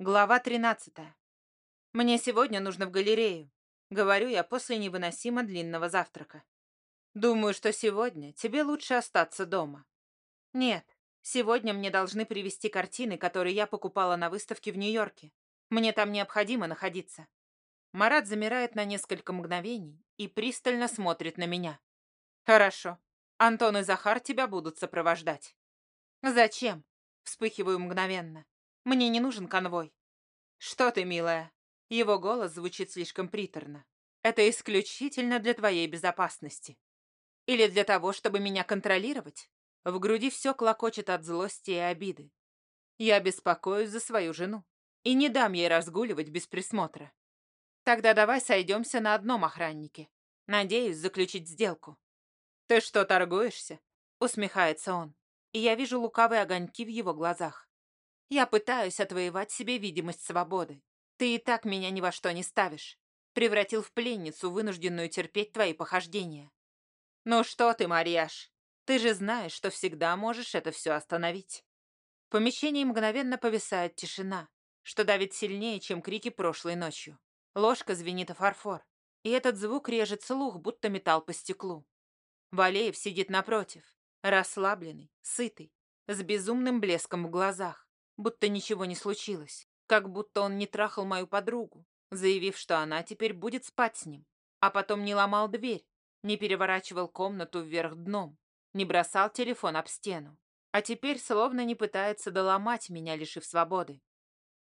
Глава 13. Мне сегодня нужно в галерею. Говорю я после невыносимо длинного завтрака. Думаю, что сегодня тебе лучше остаться дома. Нет, сегодня мне должны привезти картины, которые я покупала на выставке в Нью-Йорке. Мне там необходимо находиться. Марат замирает на несколько мгновений и пристально смотрит на меня. Хорошо. Антон и Захар тебя будут сопровождать. Зачем? Вспыхиваю мгновенно. Мне не нужен конвой. Что ты, милая? Его голос звучит слишком приторно. Это исключительно для твоей безопасности. Или для того, чтобы меня контролировать? В груди все клокочет от злости и обиды. Я беспокоюсь за свою жену и не дам ей разгуливать без присмотра. Тогда давай сойдемся на одном охраннике. Надеюсь заключить сделку. Ты что, торгуешься? Усмехается он. И я вижу лукавые огоньки в его глазах. Я пытаюсь отвоевать себе видимость свободы. Ты и так меня ни во что не ставишь. Превратил в пленницу, вынужденную терпеть твои похождения. Ну что ты, Марьяш, ты же знаешь, что всегда можешь это все остановить. В помещении мгновенно повисает тишина, что давит сильнее, чем крики прошлой ночью. Ложка звенит о фарфор, и этот звук режет слух, будто металл по стеклу. Валеев сидит напротив, расслабленный, сытый, с безумным блеском в глазах будто ничего не случилось, как будто он не трахал мою подругу, заявив, что она теперь будет спать с ним, а потом не ломал дверь, не переворачивал комнату вверх дном, не бросал телефон об стену, а теперь словно не пытается доломать меня, лишив свободы.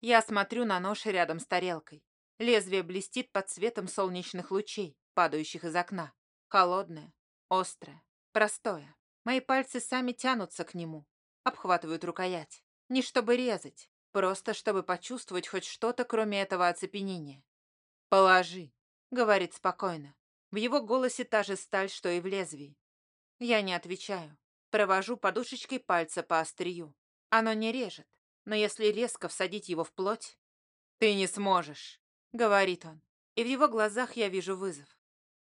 Я смотрю на нож рядом с тарелкой. Лезвие блестит под светом солнечных лучей, падающих из окна. Холодное, острое, простое. Мои пальцы сами тянутся к нему, обхватывают рукоять. Не чтобы резать, просто чтобы почувствовать хоть что-то, кроме этого оцепенения. «Положи», — говорит спокойно. В его голосе та же сталь, что и в лезвии. Я не отвечаю. Провожу подушечкой пальца по острию. Оно не режет, но если резко всадить его в плоть... «Ты не сможешь», — говорит он. И в его глазах я вижу вызов.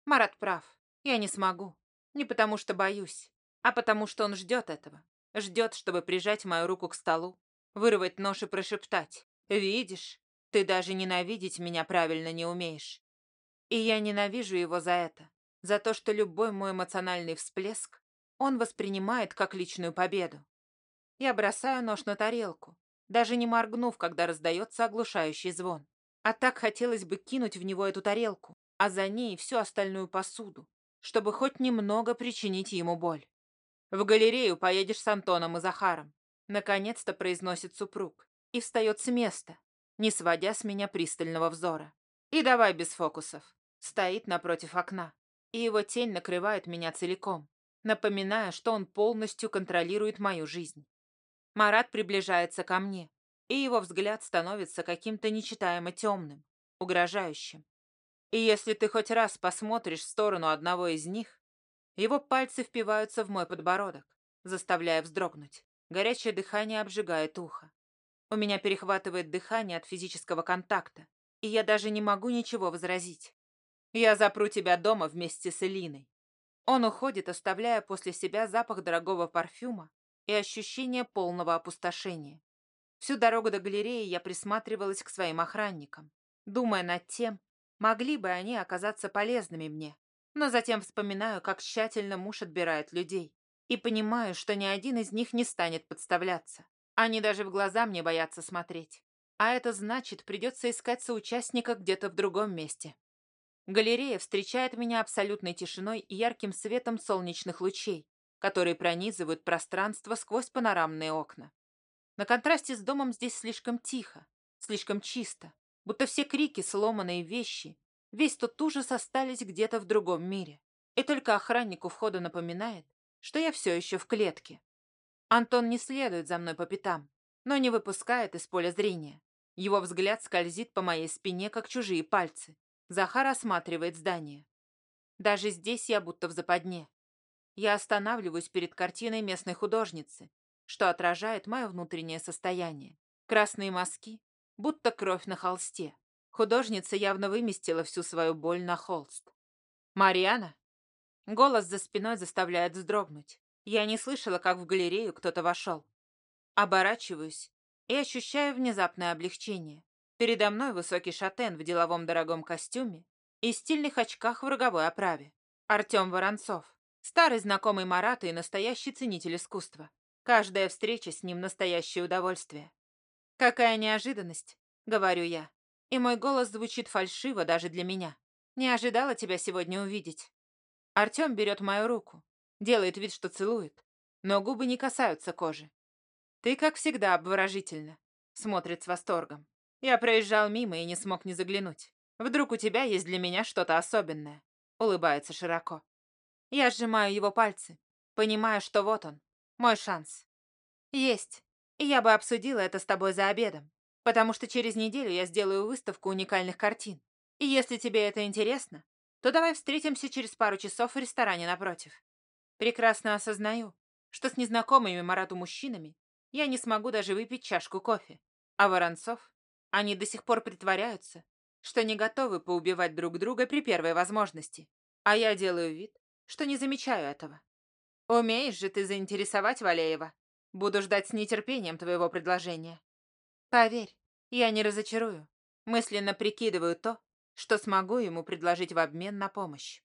Марат прав. Я не смогу. Не потому что боюсь, а потому что он ждет этого. Ждет, чтобы прижать мою руку к столу, вырвать нож и прошептать. «Видишь, ты даже ненавидеть меня правильно не умеешь». И я ненавижу его за это, за то, что любой мой эмоциональный всплеск он воспринимает как личную победу. Я бросаю нож на тарелку, даже не моргнув, когда раздается оглушающий звон. А так хотелось бы кинуть в него эту тарелку, а за ней всю остальную посуду, чтобы хоть немного причинить ему боль. В галерею поедешь с Антоном и Захаром. Наконец-то произносит супруг и встает с места, не сводя с меня пристального взора. И давай без фокусов. Стоит напротив окна, и его тень накрывает меня целиком, напоминая, что он полностью контролирует мою жизнь. Марат приближается ко мне, и его взгляд становится каким-то нечитаемо темным, угрожающим. И если ты хоть раз посмотришь в сторону одного из них, его пальцы впиваются в мой подбородок, заставляя вздрогнуть. Горячее дыхание обжигает ухо. У меня перехватывает дыхание от физического контакта, и я даже не могу ничего возразить. Я запру тебя дома вместе с Элиной. Он уходит, оставляя после себя запах дорогого парфюма и ощущение полного опустошения. Всю дорогу до галереи я присматривалась к своим охранникам, думая над тем, могли бы они оказаться полезными мне. Но затем вспоминаю, как тщательно муж отбирает людей. И понимаю, что ни один из них не станет подставляться. Они даже в глаза мне боятся смотреть. А это значит, придется искать соучастника где-то в другом месте. Галерея встречает меня абсолютной тишиной и ярким светом солнечных лучей, которые пронизывают пространство сквозь панорамные окна. На контрасте с домом здесь слишком тихо, слишком чисто, будто все крики, сломанные вещи Весь тот ужас остались где-то в другом мире. И только охранник у входа напоминает, что я все еще в клетке. Антон не следует за мной по пятам, но не выпускает из поля зрения. Его взгляд скользит по моей спине, как чужие пальцы. Захар осматривает здание. Даже здесь я будто в западне. Я останавливаюсь перед картиной местной художницы, что отражает мое внутреннее состояние. Красные мазки, будто кровь на холсте. Художница явно выместила всю свою боль на холст. «Мариана?» Голос за спиной заставляет вздрогнуть. Я не слышала, как в галерею кто-то вошел. Оборачиваюсь и ощущаю внезапное облегчение. Передо мной высокий шатен в деловом дорогом костюме и стильных очках в роговой оправе. Артем Воронцов. Старый знакомый Марата и настоящий ценитель искусства. Каждая встреча с ним – настоящее удовольствие. «Какая неожиданность», — говорю я. И мой голос звучит фальшиво даже для меня. «Не ожидала тебя сегодня увидеть». Артем берет мою руку, делает вид, что целует, но губы не касаются кожи. «Ты, как всегда, обворожительно», — смотрит с восторгом. Я проезжал мимо и не смог не заглянуть. Вдруг у тебя есть для меня что-то особенное?» Улыбается широко. Я сжимаю его пальцы, понимая, что вот он, мой шанс. Есть. И я бы обсудила это с тобой за обедом, потому что через неделю я сделаю выставку уникальных картин. И если тебе это интересно, то давай встретимся через пару часов в ресторане напротив. Прекрасно осознаю, что с незнакомыми Марату мужчинами я не смогу даже выпить чашку кофе. А Воронцов, они до сих пор притворяются, что не готовы поубивать друг друга при первой возможности. А я делаю вид, что не замечаю этого. Умеешь же ты заинтересовать Валеева. Буду ждать с нетерпением твоего предложения. Поверь, я не разочарую. Мысленно прикидываю то, что смогу ему предложить в обмен на помощь.